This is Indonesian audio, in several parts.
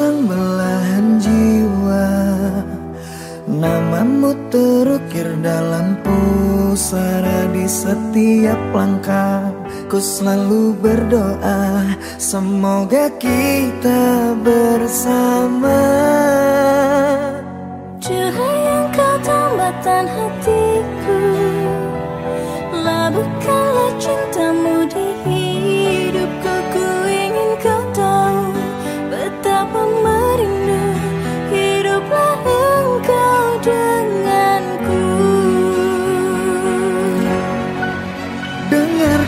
sang belahan jiwa Namamu terukir dalam pusara di setiap langkah. Ku selalu berdoa Semoga kita bersama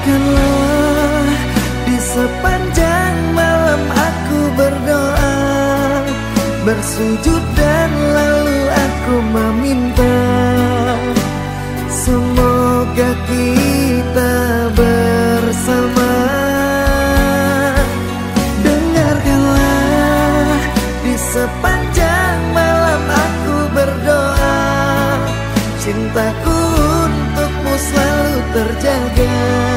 Di sepanjang malam aku berdoa Bersujud dan lalu aku meminta. Semoga kita bersama. Dengarkanlah Di sepanjang malam aku berdoa. Cintaku untukmu selalu terjaga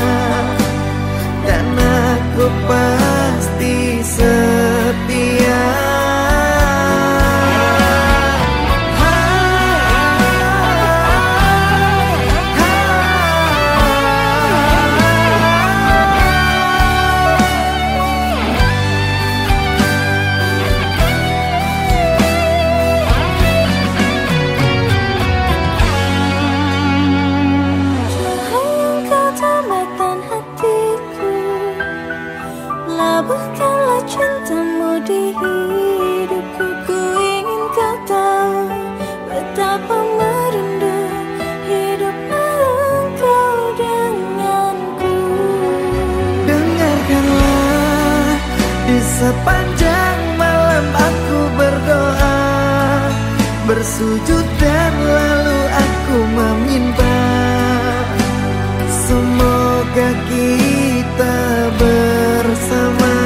Sepanjang malam aku berdoa Bersujud dan lalu aku meminta. Semoga kita bersama.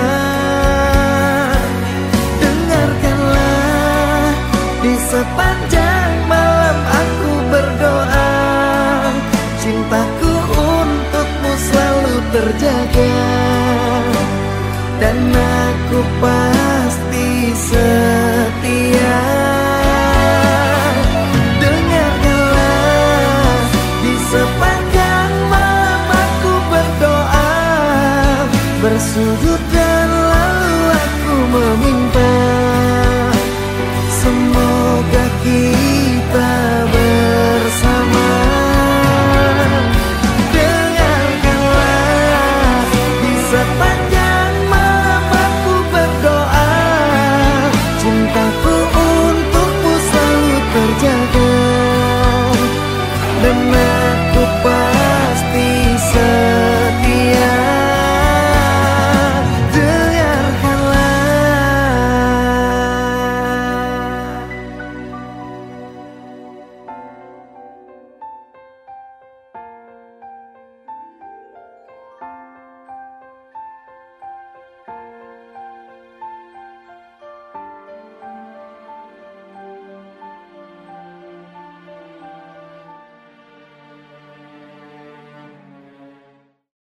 Dengarkanlah Di sepanjang malam aku berdoa Cintaku untukmu selalu terjaga. Dan Ku pasti setia. Dengarlah di sepanjang malam aku berdoa. Bersujud dan lalu aku meminta. Semoga kita